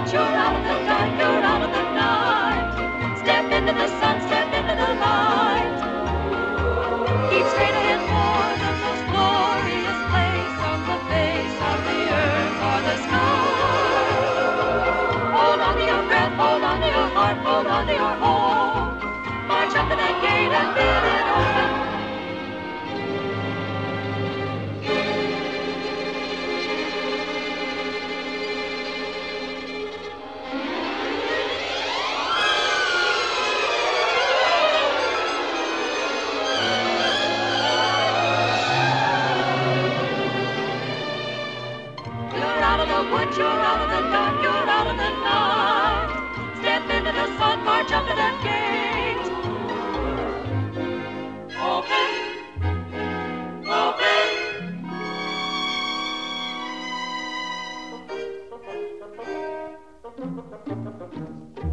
But you're out of the dark, you're out of the night. Step into the sun, step into the light. Keep straight ahead for the most glorious place on the face of the earth or the sky. Hold on to your breath, hold on to your heart, hold on to your hope. Out of the woods, you're out of the dark, you're out of the night. Step into the sun, march up to that gate. Open, open.